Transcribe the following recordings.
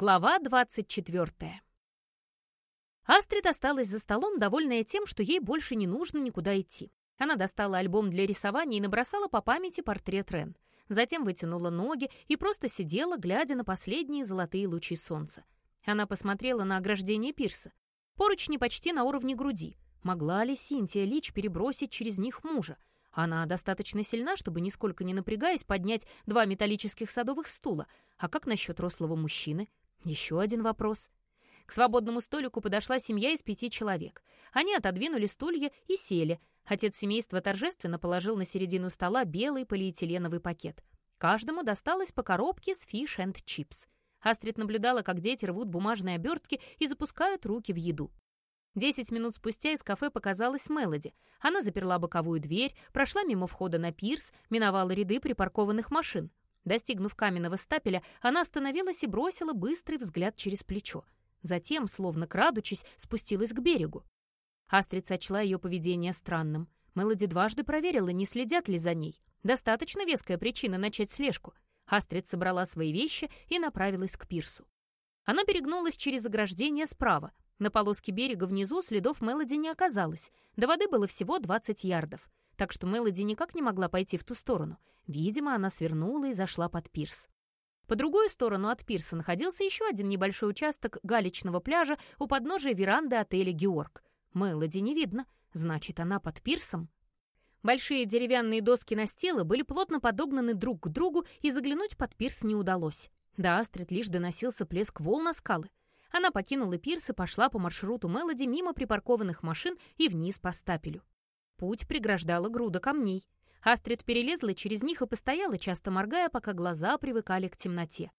Глава 24. Астрид осталась за столом, довольная тем, что ей больше не нужно никуда идти. Она достала альбом для рисования и набросала по памяти портрет Рен. Затем вытянула ноги и просто сидела, глядя на последние золотые лучи солнца. Она посмотрела на ограждение пирса. Поручни почти на уровне груди. Могла ли Синтия Лич перебросить через них мужа? Она достаточно сильна, чтобы, нисколько не напрягаясь, поднять два металлических садовых стула. А как насчет рослого мужчины? Еще один вопрос. К свободному столику подошла семья из пяти человек. Они отодвинули стулья и сели. Отец семейства торжественно положил на середину стола белый полиэтиленовый пакет. Каждому досталось по коробке с фиш энд чипс. Астрид наблюдала, как дети рвут бумажные обертки и запускают руки в еду. Десять минут спустя из кафе показалась Мелоди. Она заперла боковую дверь, прошла мимо входа на пирс, миновала ряды припаркованных машин. Достигнув каменного стапеля, она остановилась и бросила быстрый взгляд через плечо. Затем, словно крадучись, спустилась к берегу. Астрид сочла ее поведение странным. Мелоди дважды проверила, не следят ли за ней. Достаточно веская причина начать слежку. Астрид собрала свои вещи и направилась к пирсу. Она перегнулась через ограждение справа. На полоске берега внизу следов Мелоди не оказалось. До воды было всего 20 ярдов так что Мелоди никак не могла пойти в ту сторону. Видимо, она свернула и зашла под пирс. По другую сторону от пирса находился еще один небольшой участок галечного пляжа у подножия веранды отеля «Георг». Мелоди не видно, значит, она под пирсом. Большие деревянные доски настила были плотно подогнаны друг к другу, и заглянуть под пирс не удалось. До Астрид лишь доносился плеск волн на скалы. Она покинула пирс и пошла по маршруту Мелоди мимо припаркованных машин и вниз по стапелю. Путь преграждала груда камней. Астрид перелезла через них и постояла, часто моргая, пока глаза привыкали к темноте.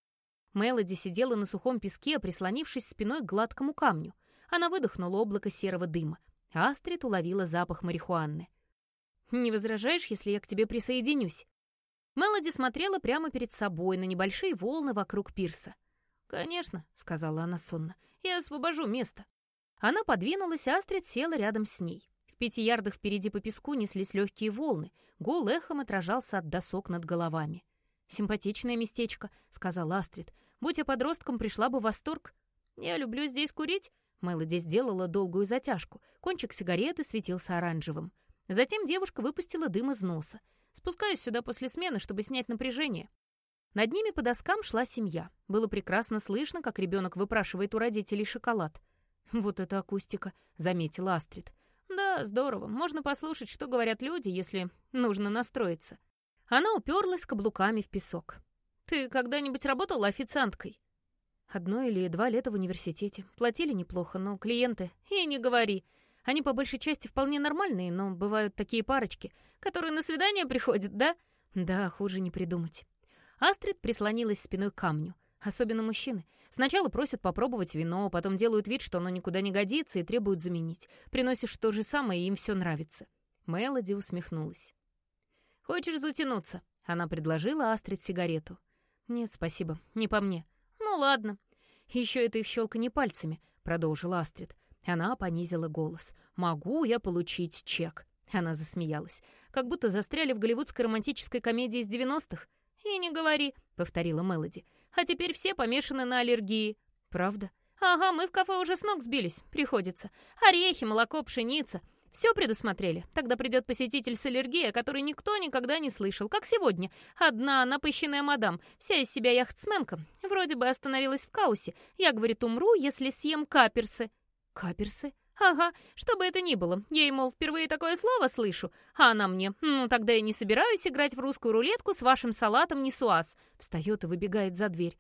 Мелоди сидела на сухом песке, прислонившись спиной к гладкому камню. Она выдохнула облако серого дыма. Астрид уловила запах марихуаны. «Не возражаешь, если я к тебе присоединюсь?» Мелоди смотрела прямо перед собой на небольшие волны вокруг пирса. «Конечно», — сказала она сонно, — «я освобожу место». Она подвинулась, Астрид села рядом с ней пяти ярдах впереди по песку неслись легкие волны, гул эхом отражался от досок над головами. «Симпатичное местечко», — сказал Астрид. «Будь я подростком, пришла бы в восторг». «Я люблю здесь курить», — Мелоди сделала долгую затяжку. Кончик сигареты светился оранжевым. Затем девушка выпустила дым из носа. «Спускаюсь сюда после смены, чтобы снять напряжение». Над ними по доскам шла семья. Было прекрасно слышно, как ребенок выпрашивает у родителей шоколад. «Вот это акустика», — заметила Астрид. «Да, здорово. Можно послушать, что говорят люди, если нужно настроиться». Она уперлась каблуками в песок. «Ты когда-нибудь работала официанткой?» «Одно или два лета в университете. Платили неплохо, но клиенты... И не говори. Они по большей части вполне нормальные, но бывают такие парочки, которые на свидание приходят, да?» «Да, хуже не придумать». Астрид прислонилась спиной к камню. Особенно мужчины. Сначала просят попробовать вино, потом делают вид, что оно никуда не годится и требуют заменить. Приносишь то же самое, и им все нравится. Мелоди усмехнулась. «Хочешь затянуться?» Она предложила Астрид сигарету. «Нет, спасибо, не по мне». «Ну ладно». «Еще это их щелканье пальцами», — продолжила Астрид. Она понизила голос. «Могу я получить чек?» Она засмеялась. «Как будто застряли в голливудской романтической комедии из девяностых». «И не говори», — повторила Мелоди. А теперь все помешаны на аллергии. Правда? Ага, мы в кафе уже с ног сбились. Приходится. Орехи, молоко, пшеница. Все предусмотрели. Тогда придет посетитель с аллергией, о которой никто никогда не слышал. Как сегодня. Одна напыщенная мадам, вся из себя яхтсменка. Вроде бы остановилась в Каусе. Я, говорит, умру, если съем каперсы. Каперсы? «Ага, что бы это ни было. Я ей, мол, впервые такое слово слышу. А она мне, ну, тогда я не собираюсь играть в русскую рулетку с вашим салатом нисуаз». Встает и выбегает за дверь.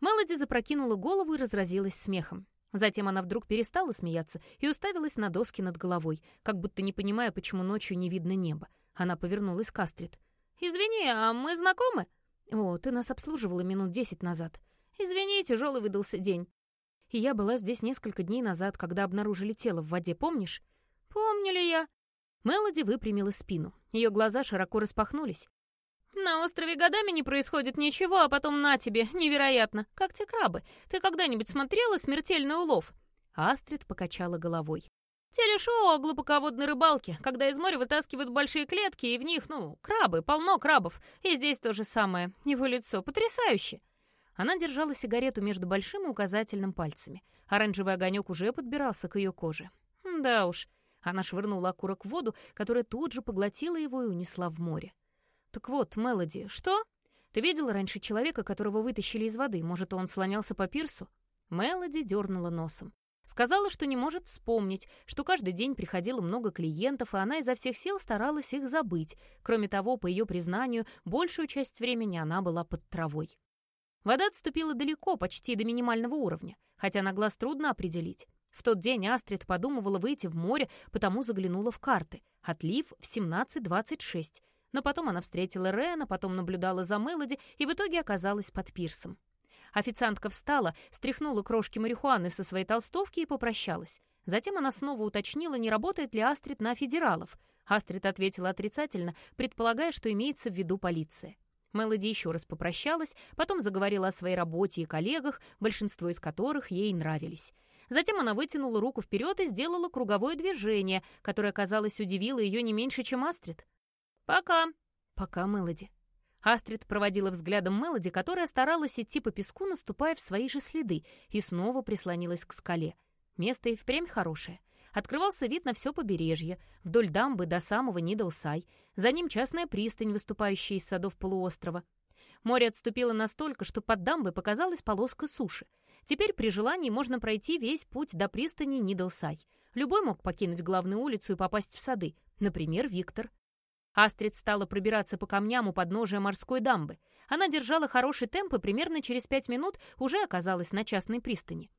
Мелоди запрокинула голову и разразилась смехом. Затем она вдруг перестала смеяться и уставилась на доски над головой, как будто не понимая, почему ночью не видно неба. Она повернулась к Астрид. «Извини, а мы знакомы?» «О, ты нас обслуживала минут десять назад». «Извини, тяжелый выдался день». И я была здесь несколько дней назад, когда обнаружили тело в воде, помнишь? Помню ли я? Мелоди выпрямила спину. Ее глаза широко распахнулись. «На острове годами не происходит ничего, а потом на тебе, невероятно, как те крабы. Ты когда-нибудь смотрела «Смертельный улов»?» Астрид покачала головой. «Телешоу о глубоководной рыбалке, когда из моря вытаскивают большие клетки, и в них, ну, крабы, полно крабов. И здесь то же самое. Его лицо потрясающе!» Она держала сигарету между большим и указательным пальцами. Оранжевый огонек уже подбирался к ее коже. Да уж. Она швырнула окурок в воду, которая тут же поглотила его и унесла в море. «Так вот, Мелоди, что? Ты видела раньше человека, которого вытащили из воды? Может, он слонялся по пирсу?» Мелоди дернула носом. Сказала, что не может вспомнить, что каждый день приходило много клиентов, и она изо всех сил старалась их забыть. Кроме того, по ее признанию, большую часть времени она была под травой. Вода отступила далеко, почти до минимального уровня, хотя на глаз трудно определить. В тот день Астрид подумывала выйти в море, потому заглянула в карты. Отлив в 17.26. Но потом она встретила Рена, потом наблюдала за Мелоди и в итоге оказалась под пирсом. Официантка встала, стряхнула крошки марихуаны со своей толстовки и попрощалась. Затем она снова уточнила, не работает ли Астрид на федералов. Астрид ответила отрицательно, предполагая, что имеется в виду полиция. Мелоди еще раз попрощалась, потом заговорила о своей работе и коллегах, большинство из которых ей нравились. Затем она вытянула руку вперед и сделала круговое движение, которое, казалось, удивило ее не меньше, чем Астрид. «Пока». «Пока, Мелоди». Астрид проводила взглядом Мелоди, которая старалась идти по песку, наступая в свои же следы, и снова прислонилась к скале. Место и впрямь хорошее. Открывался вид на все побережье, вдоль дамбы до самого Нидл-Сай, за ним частная пристань, выступающая из садов полуострова. Море отступило настолько, что под дамбой показалась полоска суши. Теперь при желании можно пройти весь путь до пристани Нидл-Сай. Любой мог покинуть главную улицу и попасть в сады, например, Виктор. Астрид стала пробираться по камням у подножия морской дамбы. Она держала хороший темп и примерно через пять минут уже оказалась на частной пристани.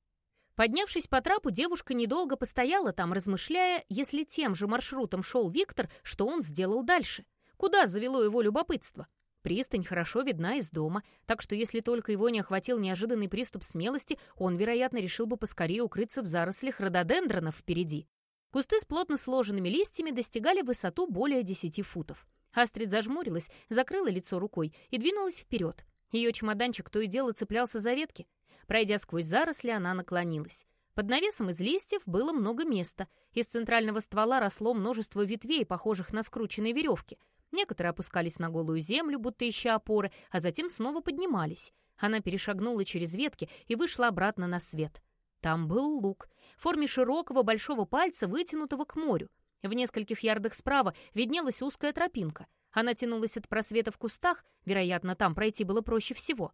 Поднявшись по трапу, девушка недолго постояла там, размышляя, если тем же маршрутом шел Виктор, что он сделал дальше. Куда завело его любопытство? Пристань хорошо видна из дома, так что если только его не охватил неожиданный приступ смелости, он, вероятно, решил бы поскорее укрыться в зарослях рододендронов впереди. Кусты с плотно сложенными листьями достигали высоту более 10 футов. Астрид зажмурилась, закрыла лицо рукой и двинулась вперед. Ее чемоданчик то и дело цеплялся за ветки. Пройдя сквозь заросли, она наклонилась. Под навесом из листьев было много места. Из центрального ствола росло множество ветвей, похожих на скрученные веревки. Некоторые опускались на голую землю, будто ища опоры, а затем снова поднимались. Она перешагнула через ветки и вышла обратно на свет. Там был лук в форме широкого большого пальца, вытянутого к морю. В нескольких ярдах справа виднелась узкая тропинка. Она тянулась от просвета в кустах, вероятно, там пройти было проще всего.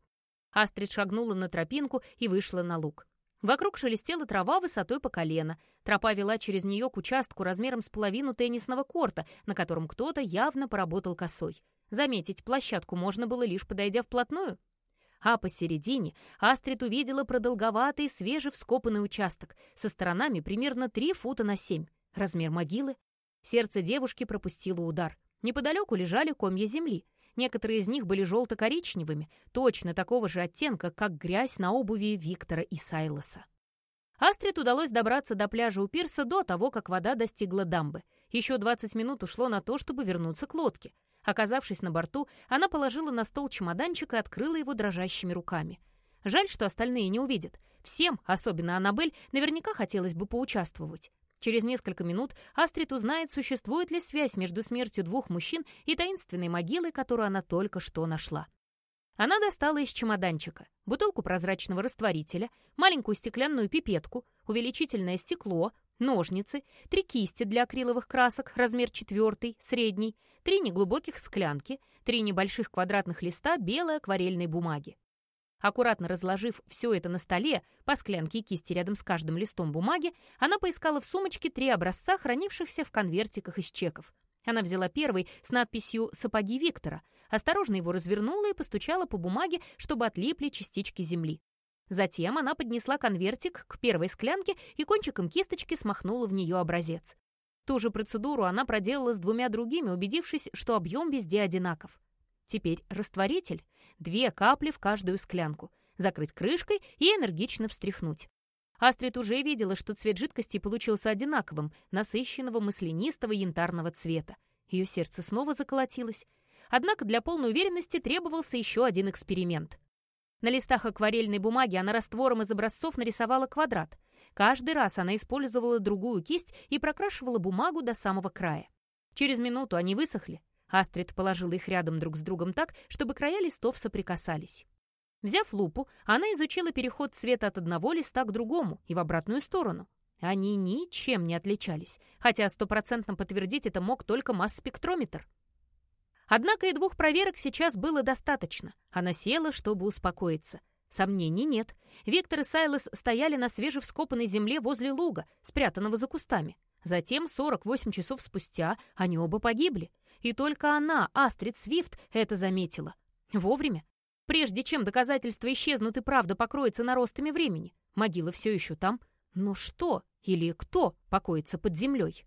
Астрид шагнула на тропинку и вышла на луг. Вокруг шелестела трава высотой по колено. Тропа вела через нее к участку размером с половину теннисного корта, на котором кто-то явно поработал косой. Заметить площадку можно было лишь подойдя вплотную. А посередине Астрид увидела продолговатый, свежевскопанный участок со сторонами примерно 3 фута на 7. Размер могилы. Сердце девушки пропустило удар. Неподалеку лежали комья земли. Некоторые из них были желто-коричневыми, точно такого же оттенка, как грязь на обуви Виктора и Сайлоса. Астрид удалось добраться до пляжа у пирса до того, как вода достигла дамбы. Еще 20 минут ушло на то, чтобы вернуться к лодке. Оказавшись на борту, она положила на стол чемоданчик и открыла его дрожащими руками. Жаль, что остальные не увидят. Всем, особенно Аннабель, наверняка хотелось бы поучаствовать. Через несколько минут Астрид узнает, существует ли связь между смертью двух мужчин и таинственной могилой, которую она только что нашла. Она достала из чемоданчика бутылку прозрачного растворителя, маленькую стеклянную пипетку, увеличительное стекло, ножницы, три кисти для акриловых красок, размер четвертый, средний, три неглубоких склянки, три небольших квадратных листа белой акварельной бумаги. Аккуратно разложив все это на столе, по склянке и кисти рядом с каждым листом бумаги, она поискала в сумочке три образца, хранившихся в конвертиках из чеков. Она взяла первый с надписью «Сапоги Виктора», осторожно его развернула и постучала по бумаге, чтобы отлипли частички земли. Затем она поднесла конвертик к первой склянке и кончиком кисточки смахнула в нее образец. Ту же процедуру она проделала с двумя другими, убедившись, что объем везде одинаков. Теперь растворитель, две капли в каждую склянку, закрыть крышкой и энергично встряхнуть. Астрид уже видела, что цвет жидкости получился одинаковым, насыщенного маслянистого янтарного цвета. Ее сердце снова заколотилось. Однако для полной уверенности требовался еще один эксперимент. На листах акварельной бумаги она раствором из образцов нарисовала квадрат. Каждый раз она использовала другую кисть и прокрашивала бумагу до самого края. Через минуту они высохли, Астрид положила их рядом друг с другом так, чтобы края листов соприкасались. Взяв лупу, она изучила переход цвета от одного листа к другому и в обратную сторону. Они ничем не отличались, хотя стопроцентно подтвердить это мог только масс-спектрометр. Однако и двух проверок сейчас было достаточно. Она села, чтобы успокоиться. Сомнений нет. Виктор и Сайлос стояли на свежевскопанной земле возле луга, спрятанного за кустами. Затем, 48 часов спустя, они оба погибли. И только она, Астрид Свифт, это заметила. Вовремя. Прежде чем доказательства исчезнут и правда покроется наростами времени. Могила все еще там. Но что или кто покоится под землей?